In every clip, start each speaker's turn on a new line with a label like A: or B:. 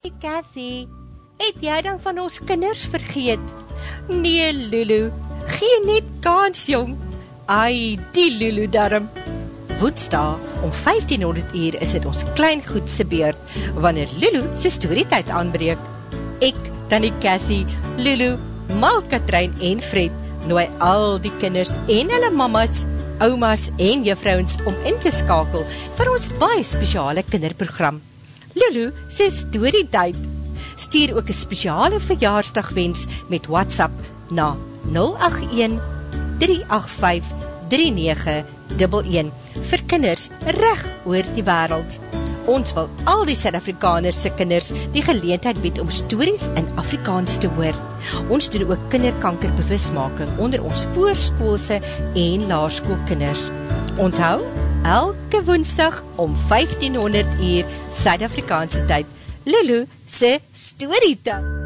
A: Hey Cathy, het jy dan van ons kinders vergeet? Nee, Lulu, gee net kans jong. Ai, die Lulu darm. Woensdae om 1500 uur is dit ons klein goed se beurt wanneer Lulu se storietyd aanbreek. Ek, Tannie Cathy, Lulu, Mal Katrein en Fred nooi al die kinders en hulle mammas, oumas en juffrouens om in te skakel vir ons baie spesiale kinderprogram. Lulu sê story tyd. Stuur ook 'n spesiale verjaarsdagwens met WhatsApp na 081 385 3911 vir kinders reg oor die wêreld. Ons wil al die Suid-Afrikaners se kinders die geleentheid bied om stories in Afrikaans te hoor. Ons doen ook kinderkankerbewusmaking onder ons voorskoolse en laerskoolkinders. Onthou, elke woensdag om 1500 uur Suid-Afrikaanse tyd. Lulu se storytime.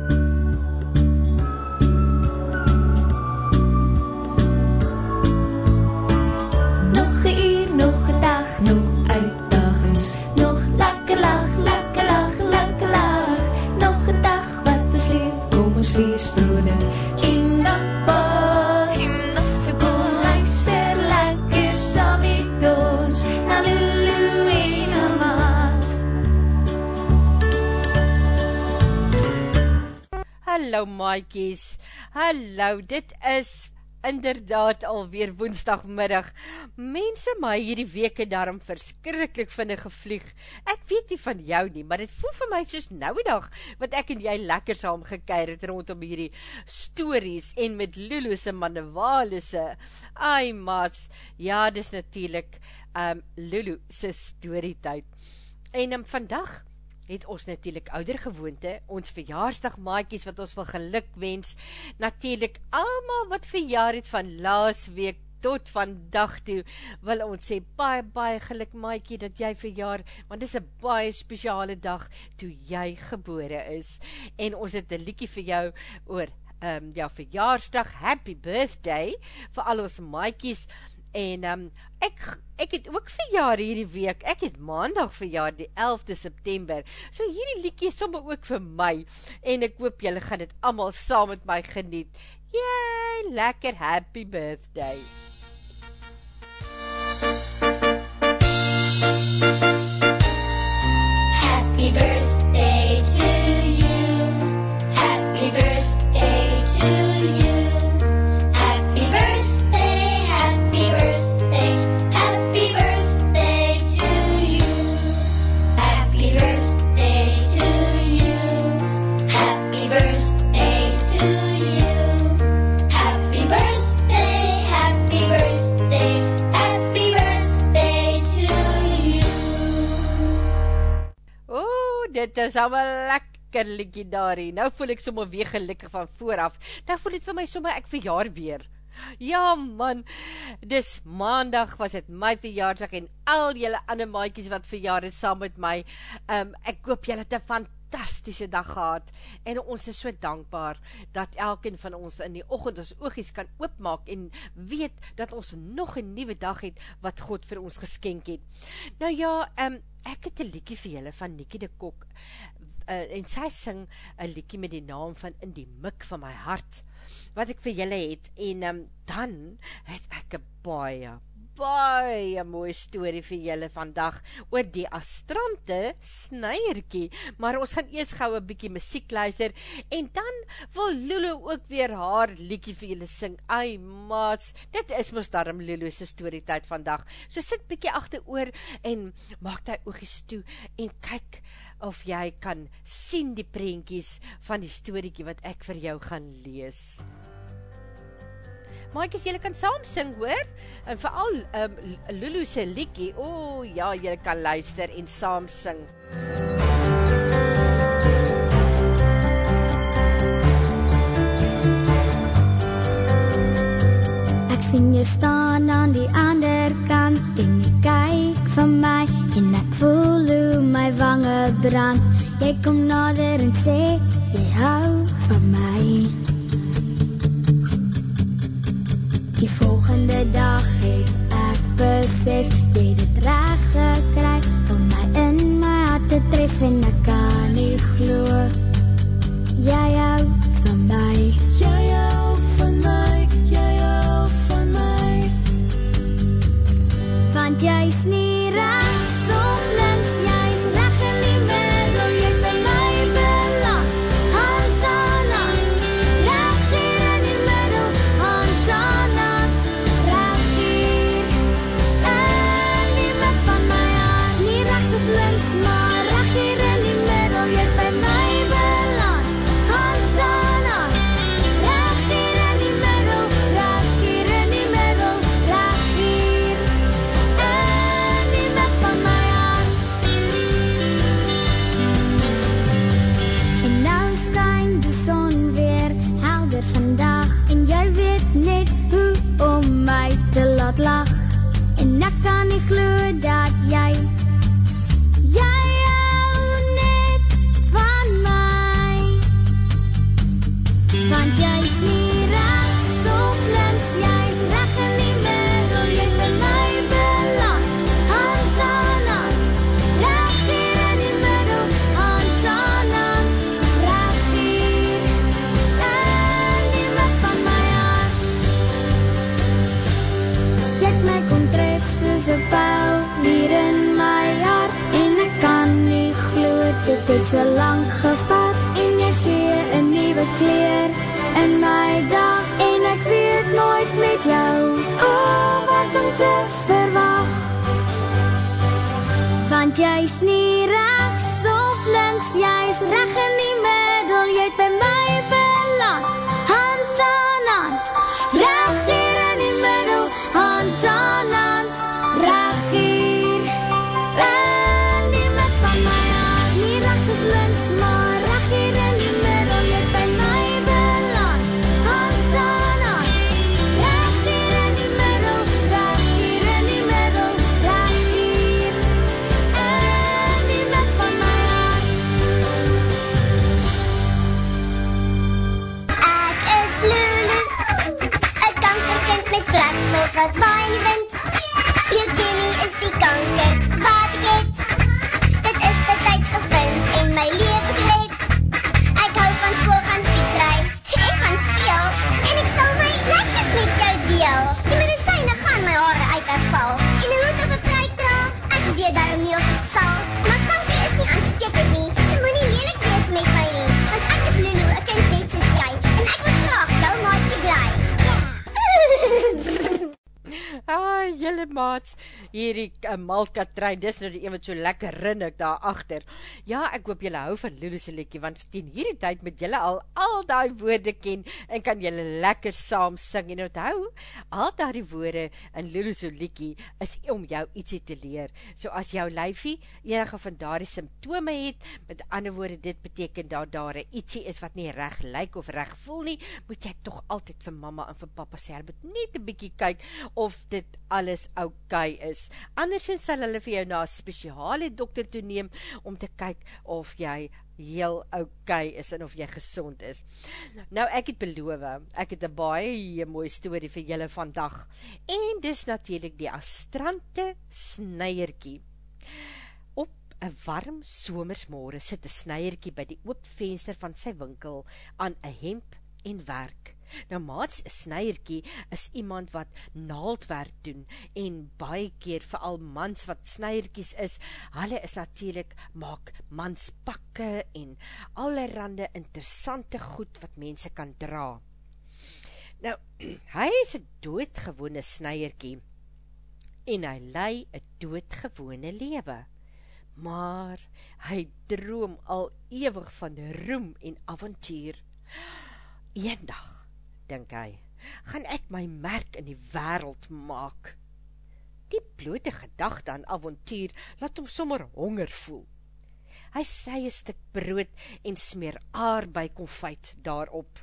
A: Maatjies. Hallo, dit is inderdaad alweer woensdagmiddag. Mense, my hierdie week het daarom verskriklik vinnig gevlieg. Ek weet nie van jou nie, maar dit voel vir my soos nou die dag wat ek en jy lekker saam gekuier het rondom hierdie stories en met Lulu se manewale se. Ai maats, ja, dis natuurlik um Lulu se storietyd. En um, vandag het ons natuurlijk ouder gewoonte, ons verjaarsdag maaikies wat ons wil geluk wens, natuurlijk allemaal wat verjaar het van laas week tot vandag toe, wil ons sê, baie, baie geluk maaikie dat jy verjaar, want dit is een baie speciale dag toe jy gebore is, en ons het een liekie vir jou oor um, jou verjaarsdag, happy birthday, vir al ons maaikies, en um, ek, ek het ook verjaar hierdie week, ek het maandag verjaar, die 11de September, so hierdie liekie is somme ook vir my, en ek hoop julle gaan dit allemaal saam met my geniet, Yay, lekker happy birthday!
B: Happy birthday
A: dit is allemaal lekker liekie daarie. Nou voel ek sommer weer gelukkig van vooraf. Nou voel het vir my sommer ek verjaar weer. Ja man, dis maandag was het my verjaarsdag en al jylle ander maaikies wat verjaar is saam met my. Um, ek hoop jylle het een fantastische dag gehad en ons is so dankbaar dat elkeen van ons in die ochend ons oogies kan oopmaak en weet dat ons nog een nieuwe dag het wat God vir ons geskenk het. Nou ja, um, ek het een liekie vir julle van Nikkie de Kok, uh, en sy sing een liekie met die naam van In die Mik van my hart, wat ek vir julle het, en um, dan het ek een baie, baie mooie story vir julle vandag oor die astrante snuierkie, maar ons gaan eers gauw een bykie muziek luister, en dan wil Lulu ook weer haar liekie vir julle sing, ai maats, dit is mos daarom Lulu's story tyd vandag, so sit bykie achter oor, en maak die oogies toe, en kyk of jy kan sien die prentjies van die storiekie wat ek vir jou gaan lees. Maaikies, jylle kan saam sing, hoor? En vooral um, Lulu se liekie, o oh, ja, jylle kan luister en saam sing.
B: Ek sien jy staan aan die ander kant en jy kyk van my en ek voel hoe my wange brand. Jy kom nader en sê jy hou van my. Die volgende dag het ek besef Jy dit reg gekry Om my in my hart te tref En ek kan nie
C: glo. Jy hou van my.
B: Jy
C: jy's nie regs of links jy's reg in
D: was wollen, wenn
A: Ah, julle maats, hierdie uh, malkatrein, dis nou die een wat so lekker rinnik daar agter. Ja, ek hoop julle hou van Lulu se liedjie want teen hierdie tyd met julle al al daai woorde ken en kan julle lekker saam sing en onthou, al daai woorde in Lulu se liedjie is om jou ietsie te leer. So as jou lyfie enige van daardie simptome het, met ander woorde dit beteken dat daar 'n ietsie is wat nie reg lyk of reg voel nie, moet jy tog altyd vir mamma en vir pappa sê, hulle moet net 'n bietjie kyk of dit alles oukei okay is. Andersins sal hulle vir jou na 'n spesiale dokter toe neem om te kyk of jy heel oukei okay is en of jy gesond is. Nou ek het beloof, ek het 'n baie mooi storie vir julle vandag. En dis natuurlik die astrante snyertjie. Op 'n warm somersmôre sit 'n snyertjie by die oop venster van sy winkel aan 'n hemp en werk. Nou maats, 'n snyertjie is iemand wat naaldwerk doen en baie keer veral mans wat snyertjies is, hulle is natuurlik maak manspakke en allerlei interessante goed wat mense kan dra. Nou, hy is 'n doodgewone snyertjie en hy lei 'n doodgewone lewe. Maar hy droom al ewig van roem en avontuur. Eendag, dink hy, gaan ek my merk in die wêreld maak. Die blote gedagte aan avontuur laat hom sommer honger voel. Hy sny 'n stuk brood en smeer aardbei konfyt daarop.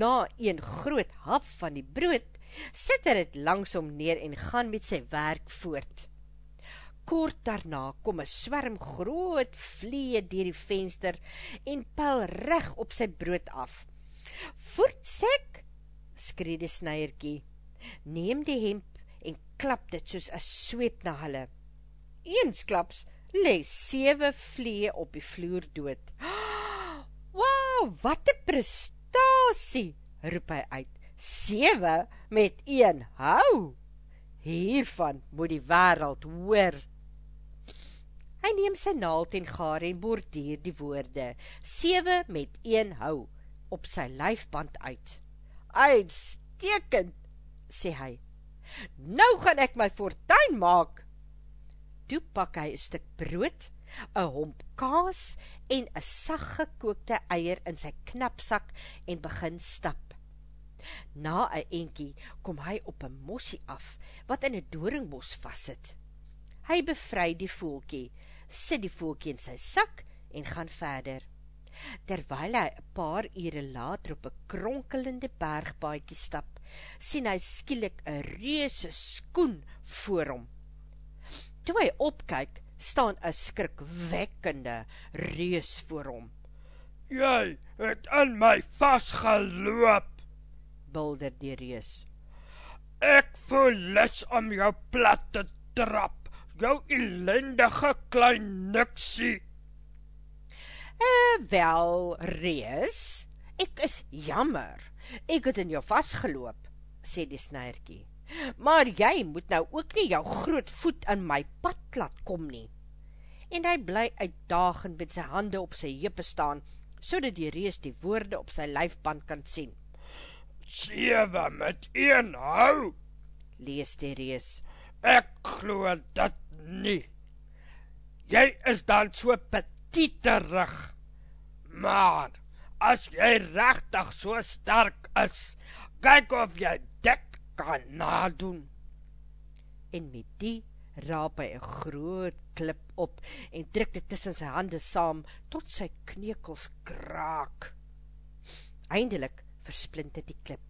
A: Na een groot hap van die brood, sit hy dit langs hom neer en gaan met sy werk voort. Kort daarna kom 'n swerm groot vliee deur die venster en pyl reg op sy brood af. "Voetsek!" skree die snyertjie. Neem die hemp en klap dit soos 'n sweep na hulle. Eensklaps les 7 vlee op die vloer dood. Wow, wat 'n prestasie, roep hy uit. 7 met 1 hou. Hiervan moet die wêreld hoor. Hy neem sy naald en gaar en borduur die woorde 7 met 1 hou op sy lyfband uit. Uitstekend, sê hy. Nou gaan ek my fortuin maak. Toe pak hy 'n stuk brood, 'n homp kaas en 'n saggekookte eier in sy knapsak en begin stap. Na 'n entjie kom hy op 'n mossie af wat in 'n doringbos vassit. Hy bevry die voeltjie, sit die voeltjie in sy sak en gaan verder. Terwyl hy 'n paar ure later op 'n kronkelende bergpaadjie stap, sien hy skielik 'n reuse skoen voor hom. Toe hy opkyk, staan 'n skrikwekkende reus voor hom.
E: Jy het in my vasgeloop.
A: Bulder die reus.
E: Ek voel lus om jou plat te trap. Jou ellendige klein niksie.
A: Eh, wel, reus, ek is jammer. Ek het in jou vasgeloop, sê die snyertjie. Maar jy moet nou ook nie jou groot voet in my pad laat kom nie. En hy bly uitdagend met sy hande op sy heupe staan, sodat die reus die woorde op sy lyfband kan sien.
E: Sewe met een hou.
A: Lees die reus.
E: Ek glo dit nie. Jy is dan so petiterig. Maar as jy regtig so sterk is, kyk of jy dit kan nadoen.
A: En met die raap hy 'n groot klip op en druk dit tussen sy hande saam tot sy kneukels kraak. Eindelik versplinter die klip.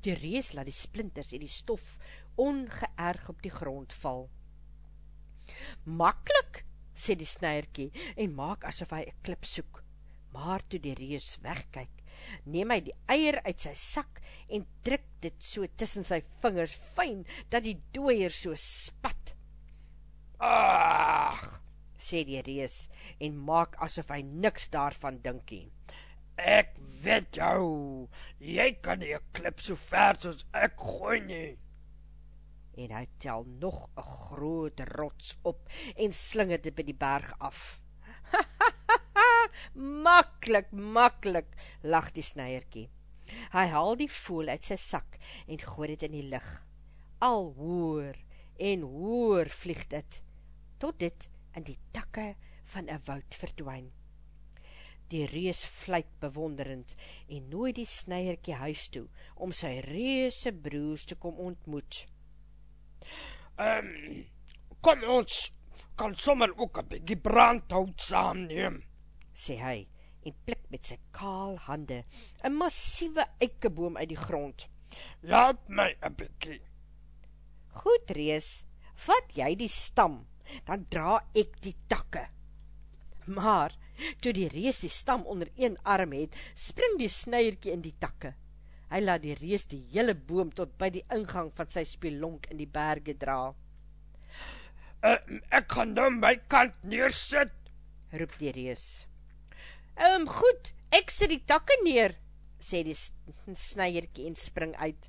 A: Die reus laat die splinters en die stof ongeërg op die grond val. Maklik, sê die snyertjie en maak asof hy 'n klip soek. Maar toe die reus wegkyk, neem hy die eier uit sy sak en druk dit so tussen sy vingers fyn dat die dooier so spat.
E: Ag,
A: sê die reus en maak asof hy niks daarvan dink nie.
E: ek weet jou. Jy kan nie 'n klip so ver soos ek gooi nie.
A: En hy tel nog 'n groot rots op en slinger dit by die berg af. maklik, maklik, lag die snyertjie. Hy haal die voël uit sy sak en gooi dit in die lug. Al hoër en hoër vlieg dit tot dit in die takke van 'n woud verdwyn. Die reus fluit bewonderend en nooi die snyertjie huis toe om sy reuse broers te kom ontmoet.
E: Ehm um, kom ons kan sommer ook 'n bietjie brandhout saamneem.
A: sê hy en plik met sy kaal hande 'n massiewe eikeboom uit die grond.
E: Laat my 'n bietjie.
A: Goed reus, vat jy die stam, dan dra ek die takke. Maar toe die reus die stam onder een arm het, spring die snyertjie in die takke. Hy laat die reus die hele boom tot by die ingang van sy spelonk in die berge dra.
E: Uh, ek gaan nou my kant neersit.
A: Roep die. Ehm um, goed, ek sit die takke neer, sê die snyertjie en spring uit.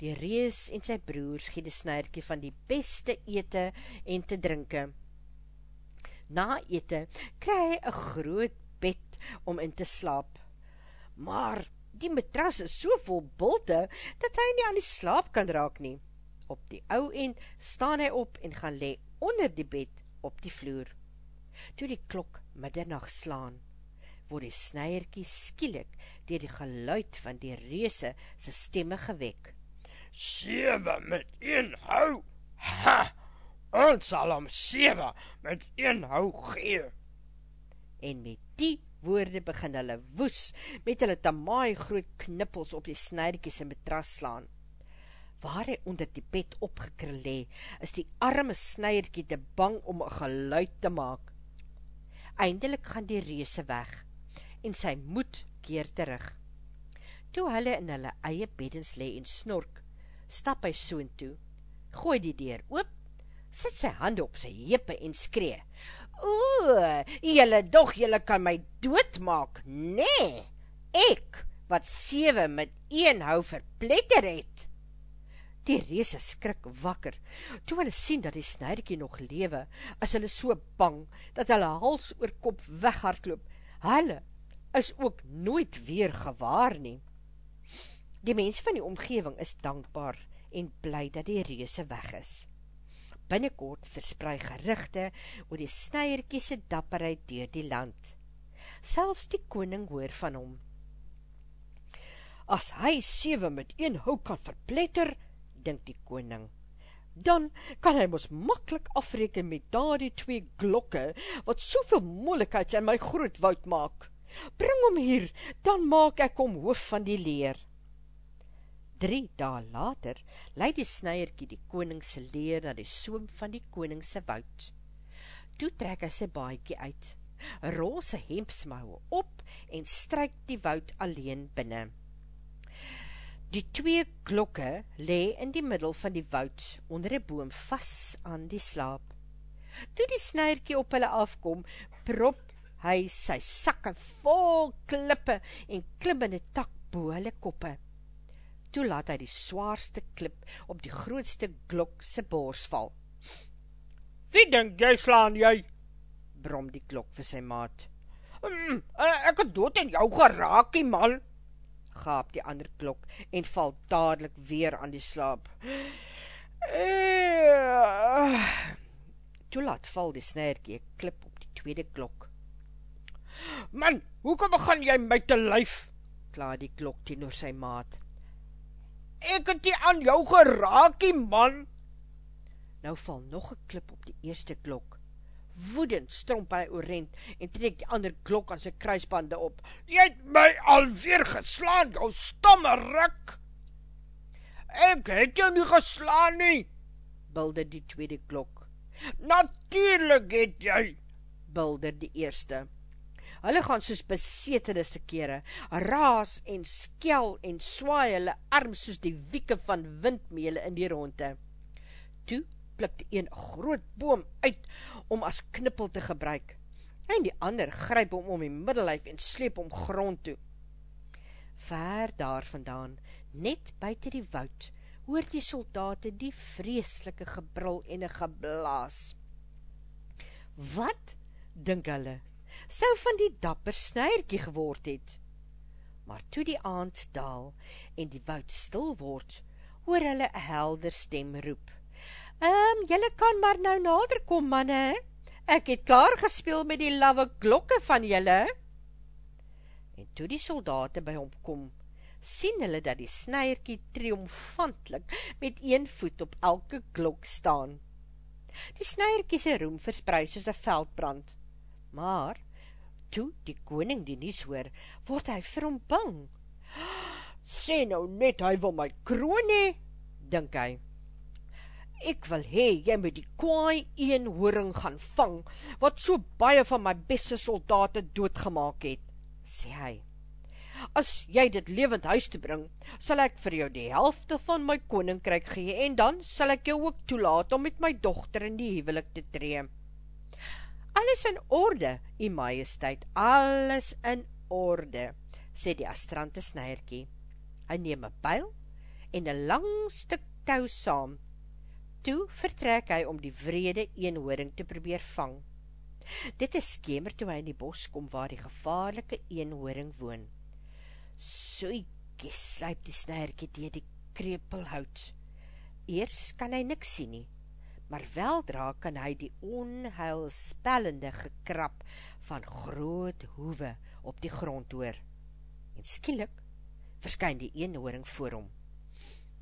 A: Die reus en sy broers gee die snyertjie van die beste ete en te drinke. Na ete kry hy 'n groot bed om in te slaap. Maar die matras is so vol bulte dat hy nie aan die slaap kan raak nie. Op die ou end staan hy op en gaan lê onder die bed op die vloer. Toe die klok middernag slaan, word die snyertjie skielik deur die geluid van die reuse se stemme gewek.
E: Sewe met een hou. Ha! Ons sal hom sewe met een hou gee.
A: En met die woorde begin hulle woes met hulle tamaai groot knippels op die snyertjie se matras slaan. Waar hy onder die bed opgekrul lê, is die arme snyertjie te bang om 'n geluid te maak. Eindelik gaan die reuse weg en sy moed keer terug. Toe hulle in hulle eie beddens lê en snork, stap hy soontoe, gooi die deur oop, sit sy hande op sy heupe en skree. O, julle dog julle kan my doodmaak, nee, ek, wat 7 met 1 hou verpletter het. Die reese skrik wakker, toe hulle sien dat die snyderkie nog lewe, is hulle so bang, dat hulle hals oor kop weghardloop. Hulle is ook nooit weer gewaar nie. Die mense van die omgeving is dankbaar en bly dat die reese weg is. Binnenkort versprei gerichte oor die snyerkiese dapperheid deur die land. Selfs die koning hoor van hom. As hy 7 met 1 hou kan verpletter, dink die koning, dan kan hy mos makkelijk afreken met daar die twee glokke, wat soveel moeilikheid in my groot woud maak. Bring hom hier, dan maak ek hom hoof van die leer. Drie dae later, leid die snyerkie die koningse leer na die soom van die koningse woud. Toe trek hy sy baiekie uit, rol sy hempsmouwe op en stryk die woud alleen binnen. Die twee klokke le in die middel van die woud onder die boom vas aan die slaap. Toe die snyerkie op hulle afkom, prop hy sy sakke vol klippe en klim in die tak boe hulle koppe. Toe laat hy die zwaarste klip op die grootste klok sy boors val.
E: Wie denk jy slaan jy?
A: Brom die klok vir sy maat.
E: Mm, ek het dood in jou geraakie, man
A: gaap die ander klok en val dadelijk weer aan die slaap. Toe laat val die snerkie klip op die tweede klok.
E: Man, hoekom begin jy my te lyf?
A: Klaar die klok teen oor sy maat.
E: Ek het die aan jou geraakie, man.
A: Nou val nog een klip op die eerste klok woedend stromp hy oorent en trek die ander klok aan sy kruisbande op.
E: Jy het my alweer geslaan, jou stomme ruk! Ek het jou nie geslaan nie,
A: bulde die tweede klok.
E: Natuurlijk het jy,
A: bulde die eerste. Hulle gaan soos besetenis te kere, raas en skel en swaai hulle arm soos die wieke van windmele in die ronde. Toe pluk die een groot boom uit om as knippel te gebruik, en die ander gryp om om die middellijf en sleep om grond toe. Ver daar vandaan, net buiten die woud, hoor die soldaten die vreeslike gebrul en een geblaas. Wat, dink hulle, sou van die dapper snyerkie geword het? Maar toe die aand daal en die woud stil word, hoor hulle een helder stem roep. Um, jylle kan maar nou nader kom, manne. Ek het klaar gespeel met die lawe klokke van jylle. En toe die soldaten by hom kom, sien hulle dat die snyerkie triomfantlik met een voet op elke klok staan. Die snyerkie sy roem verspreid soos een veldbrand. Maar, toe die koning die nies hoor, word hy vir hom bang. Sê nou net, hy wil my kroon hee, dink hy. Ek wil hee, jy moet die kwaai een horing gaan vang, wat so baie van my beste soldaten doodgemaak het, sê hy. As jy dit levend huis te bring, sal ek vir jou die helfte van my koninkryk gee, en dan sal ek jou ook toelaat om met my dochter in die hevelik te tree. Alles in orde, die majesteit, alles in orde, sê die astrante snyerkie. Hy neem een pijl en een lang stuk tou saam, Toe vertrek hy om die vrede eenhoring te probeer vang. Dit is skemer toe hy in die bos kom waar die gevaarlike eenhoring woon. Soekie sluip die snerkie dier die krepelhout. Eers kan hy niks sien nie, maar weldra kan hy die onheilspellende gekrap van groot hoeve op die grond hoor. En skielik verskyn die eenhoring voor hom.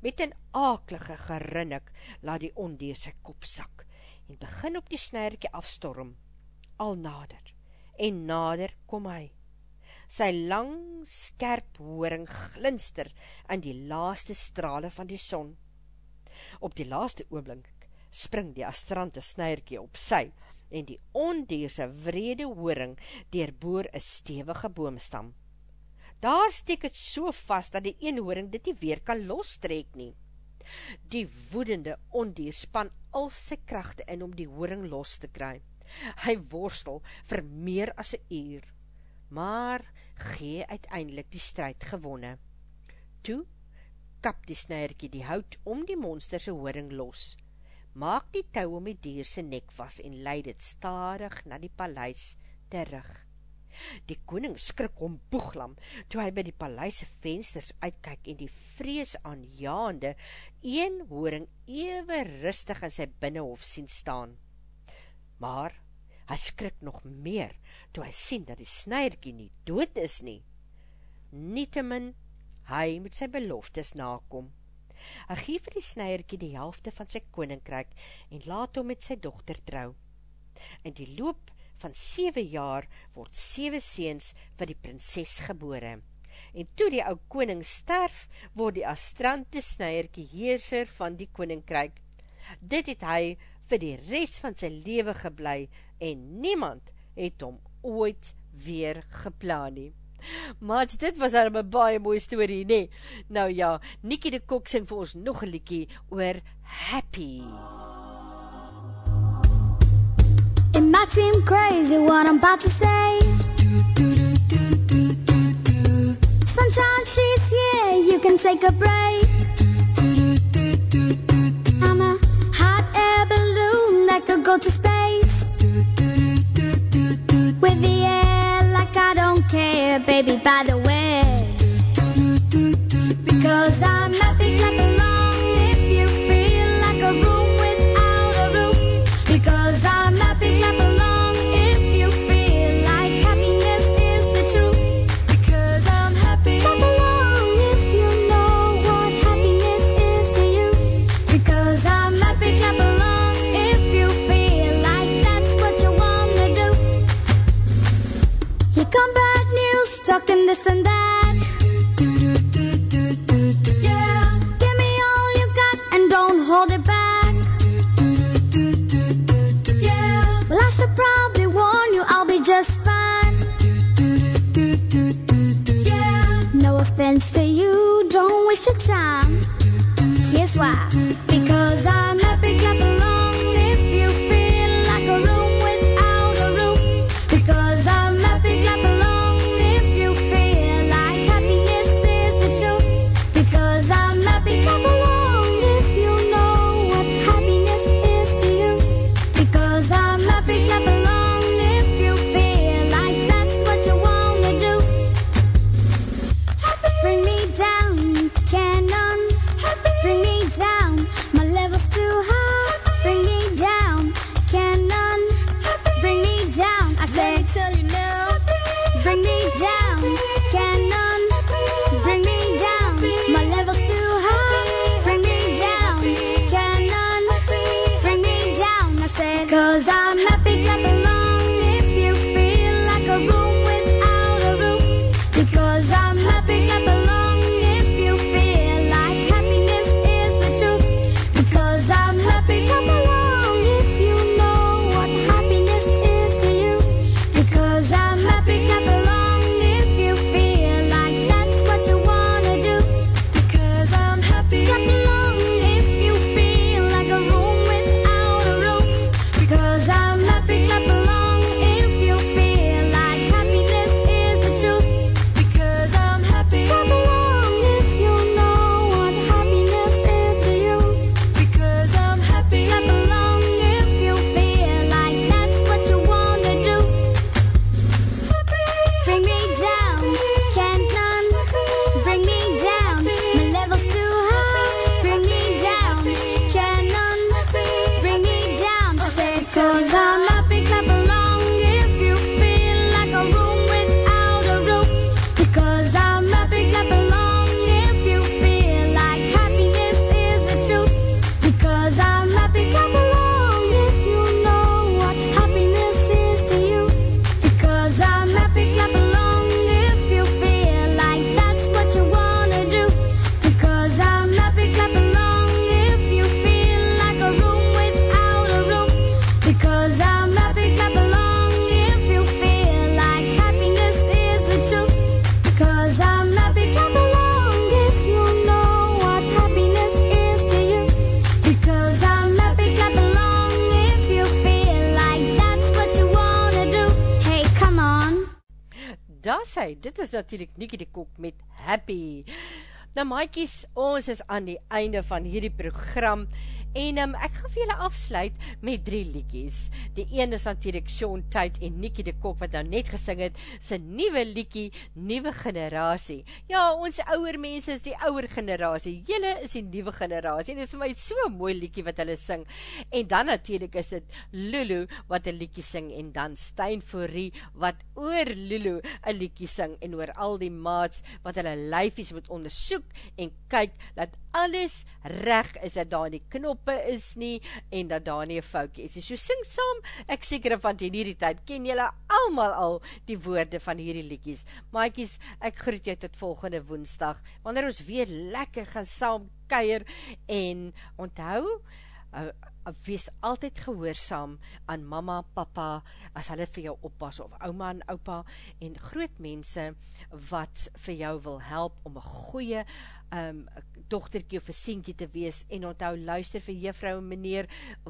A: Met een akelige gerinnik laat die ondeer sy kop sak en begin op die snerkie afstorm. Al nader en nader kom hy. Sy lang, skerp hooring glinster in die laaste strale van die son. Op die laaste oomblink spring die astrante snerkie op sy en die ondeerse vrede hooring deurboor een stevige boomstam. Daar steek het so vast, dat die eenhoring dit nie weer kan lostrek nie. Die woedende ondier span al sy krachte in om die horing los te kry. Hy worstel vir meer as een uur, maar gee uiteindelik die strijd gewonne. Toe kap die snijerkie die hout om die monsterse horing los, maak die touw om die dierse nek vast en leid het starig na die paleis terug. Die koning skrik om boeglam, toe hy by die paleise vensters uitkyk en die vrees aanjaande een horing ewe rustig in sy binnenhof sien staan. Maar hy skrik nog meer, toe hy sien dat die snijerkie nie dood is nie. Nietemin, hy moet sy beloftes nakom. Hy geef vir die snijerkie die helfte van sy koninkryk en laat hom met sy dochter trou. In die loop van 7 jaar word 7 seens vir die prinses gebore. En toe die ou koning sterf, word die astrante snijerkie heerser van die koninkryk. Dit het hy vir die rest van sy leven geblei en niemand het hom ooit weer geplaan nie. Maats, dit was daar een baie mooie story, nee. Nou ja, Nikkie de Kok sing vir ons nog een liekie oor Happy.
B: It might seem crazy what I'm about to say. Sunshine, she's here, you can take a break. I'm a hot air balloon that could go to space. Baby, by the way. Because I'm happy, me down.
A: Sy, dit is natuurlijk Nikkie de Kok met Happy. Nou maaikies, ons is aan die einde van hierdie program en um, ek gaan vir julle afsluit met drie liekies. Die een is natuurlijk Sean Tate en Nikkie de Kok wat nou net gesing het, sy nieuwe liekie, nieuwe generatie. Ja, ons ouwe mense is die ouwe generatie, julle is die nieuwe generatie en dit is my so mooi liekie wat hulle sing. En dan natuurlijk is dit Lulu wat een liekie sing en dan Stijn Fourie wat oor Lulu een liekie sing en oor al die maats wat hulle lijfies moet onderzoek soek en kyk dat alles reg is, dat daar nie knoppe is nie en dat daar nie een foutje is. So sing saam, ek seker van in hierdie tyd ken jylle allemaal al die woorde van hierdie liekies. Maaikies, ek groet jou tot volgende woensdag, wanneer ons weer lekker gaan saam keier en onthou, uh, wees altyd gehoorzaam aan mama, papa, as hulle vir jou oppas, of oma en opa, en groot mense, wat vir jou wil help, om een goeie um, dochterkie of een sienkie te wees, en onthou, luister vir juffrou en meneer,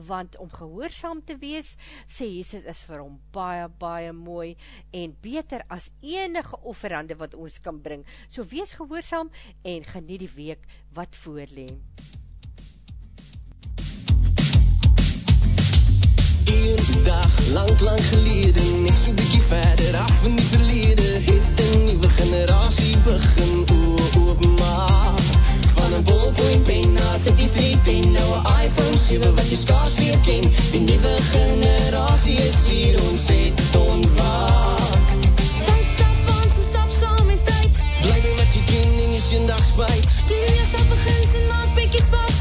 A: want om gehoorzaam te wees, sê Jesus is vir hom baie, baie mooi, en beter as enige offerande wat ons kan bring, so wees gehoorzaam, en geniet die week wat voorleen.
F: Een dag, lang, lang geleden, net so bykie verder af in die verlede, het een nieuwe generatie begin openmaak. Van een ballpoint pen na 33 pen, nou een iPhone 7 wat jy skaars weer ken. Die nieuwe generatie is hier, ons het ontwaak.
G: Tyd stap van, so stap saam met tyd.
F: Bly my wat jy ken en jy sien dag spuit.
G: Doen jouself begins en maak bekkie spasie.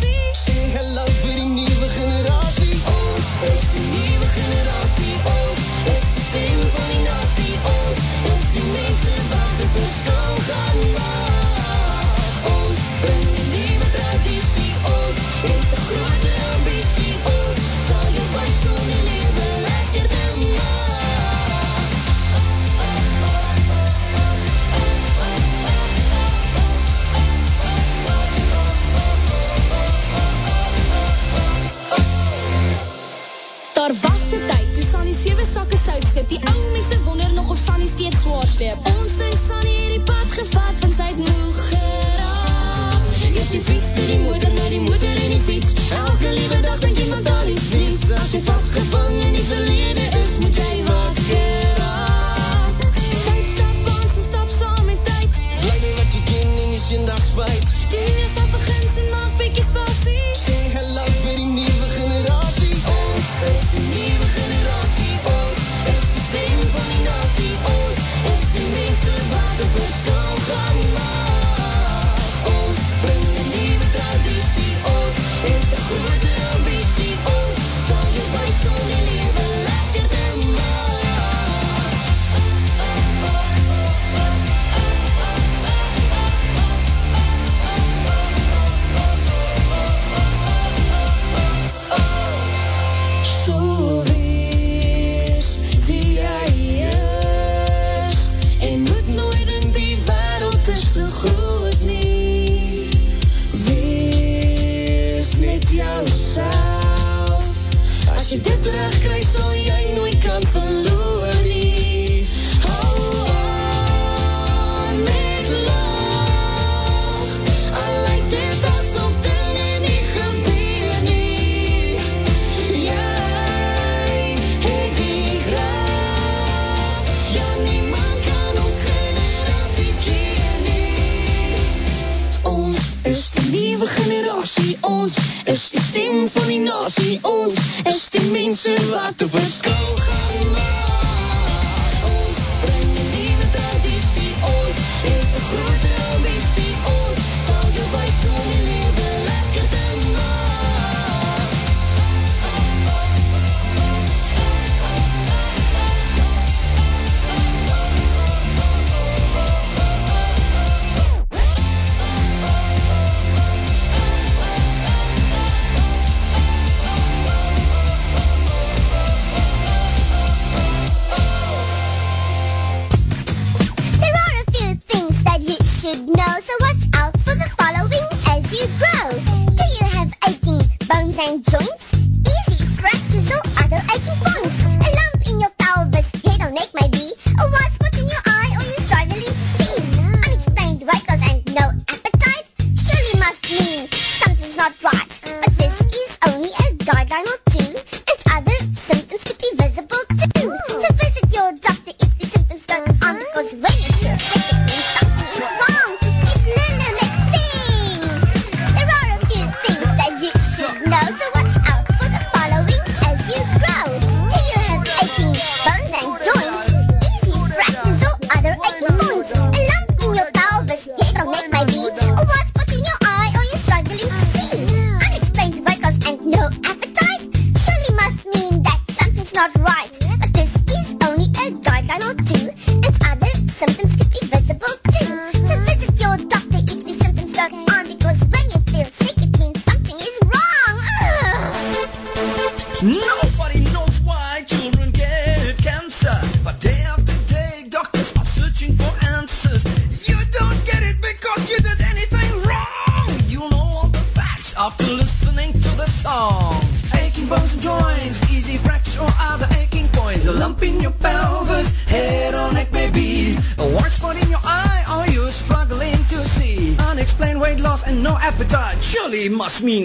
G: Elke liewe dag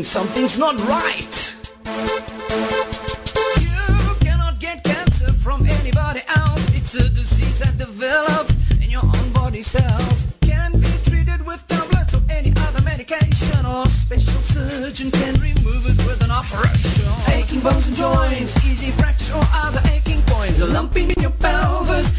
H: something's not right. You cannot get cancer from anybody else. It's a disease that develops in your own body cells. Can be treated with tablets or any other medication. Or special surgeon can remove it with an operation. Aching bones and joints, easy fractures or other aching points. A lump in your pelvis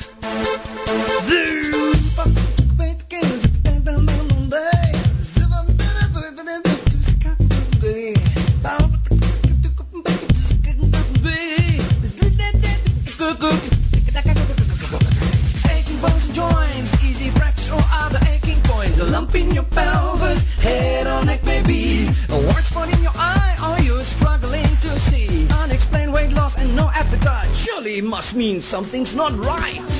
H: something's not right.